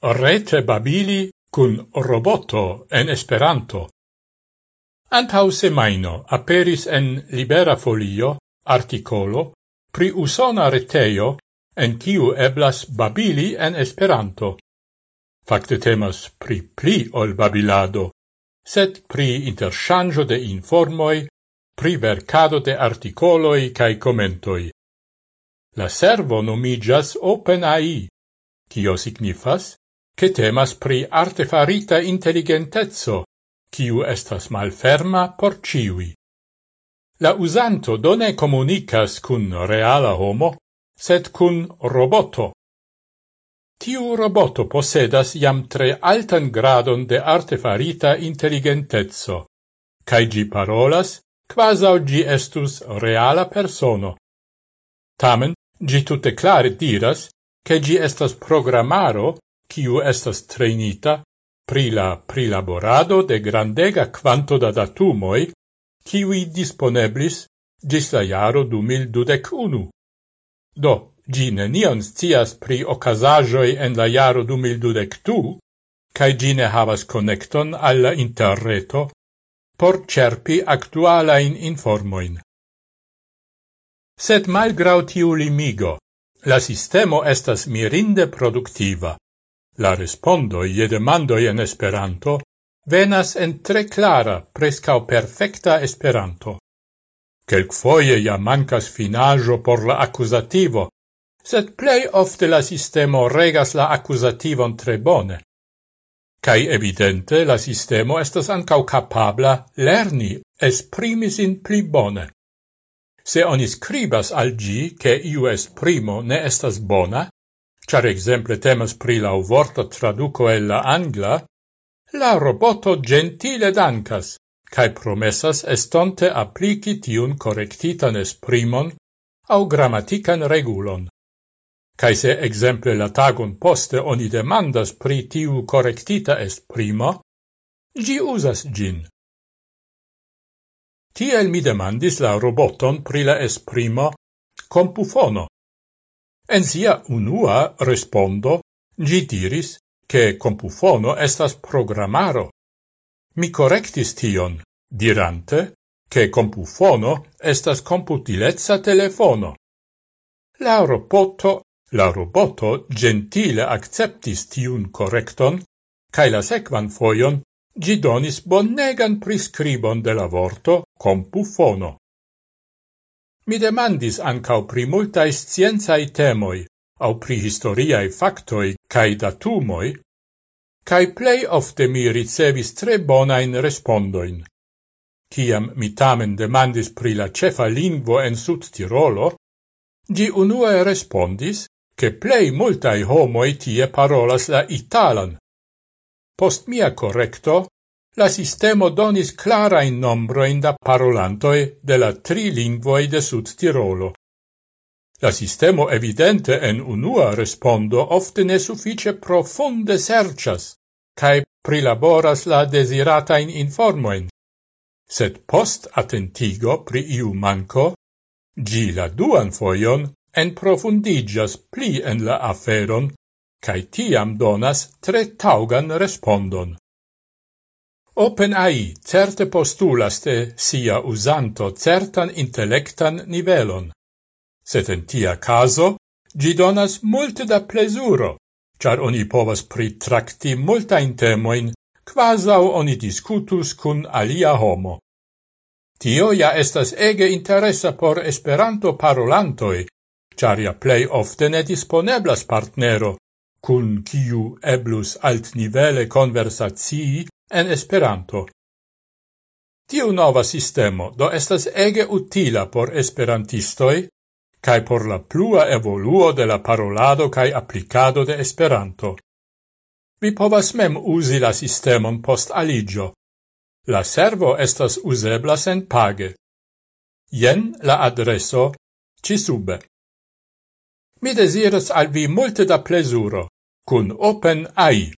Rete babili cun roboto en Esperanto. Antau semaino aperis en Libera Folio articolo pri usona reteio en kiu eblas babili en Esperanto. Fakte temas pri pli ol babilado, sed pri interŝanĝo de informoj, pri verkado de artikoloj kaj komentoj. La servo nomiĝas OpenAI, kio signifas che temas pri artefarita intelligentezzo, kiu estas malferma por ciui. La usanto done comunicas cun reala homo, sed cun roboto. Tiu roboto posedas jam tre altan gradon de artefarita intelligentezzo, cae gi parolas quasau gi estus reala persono. Tamen, gi tutte clare diras che gi estas programaro quiu estas trainita pri la prilaborado de grandega quanto da datumoi, quiui disponeblis gis la jaro du mil dudec unu. Do, gi nenion scias pri ocasajoi en la jaro du mil dudec du, cae gi ne havas connecton alla interreto por cerpi actualain informoin. Sed malgrau tiu limigo, la sistemo estas mirinde productiva. La respondo je demando en Esperanto venas en tre clara, prescau perfecta Esperanto. Quelc foie ja mancas finajo por la accusativo, sed plei ofte la sistemo regas la accusativon tre bone. Cai evidente la sistemo estas ancau capabla lerni esprimis in pli bone. Se oni scribas al gi che iu esprimo ne estas bona, Char exemple temas pri la vorto traduco el la angla, la roboto gentile dancas, cae promessas estonte applici tiun correctitan esprimon au grammatican regulon. Cae se exemple la tagon poste oni demandas pri tiu correctita esprimo, gi usas gin. Tiel mi demandis la roboton pri la esprimo compufono, En sia unua respondo, gi diris che compufono estas programaro. Mi correctis tion, dirante che compufono estas computilezza telefono. La roboto, la roboto gentile acceptis tiun correcton, cae la sequan foion gi donis bonnegan prescribon de la vorto compufono. Mi demandis ancau pri multae scienzae temoi, au pri historiae factoi cae datumoi, cae plei ofte mi ricevis tre bonain respondoin. Ciam mi tamen demandis pri la cefa lingvo en Sud Tirolo, gi unue respondis che plei multae homoi tie parolas la italan. Post mia correcto, la sistemo donis clara in da parolantoi de la tri lingvoi de Sud Tirolo. La sistemo evidente en unua respondo ofte ne suffice profunde sercias, cae prilaboras la desiratain informoin. Sed post attentigo pri iu manco, gi la duan foion en profundigas pli en la aferon, cae tiam donas tre taugan respondon. OpenAI certe postulas de sia usanto certan intellectan nivelon. Set en tia caso, gi donas multe da plesuro, char oni povas pritracti multain temoin, quasau oni discutus cun alia homo. Tio ja estas ege interesa por Esperanto parolantoi, char ja plei ofte ne disponeblas partnero, cun kiu eblus alt nivele conversatii en Esperanto. Tiu nova sistemo do estas ege utila por esperantistoj kaj por la plua evoluo de la parolado kaj applicado de Esperanto. Vi povas mem uzi la sistemon post aligio. La servo estas uzebla sen page. Jen la adreso ci sube. Mi desiras al vi multe da plesuro, cun open AI.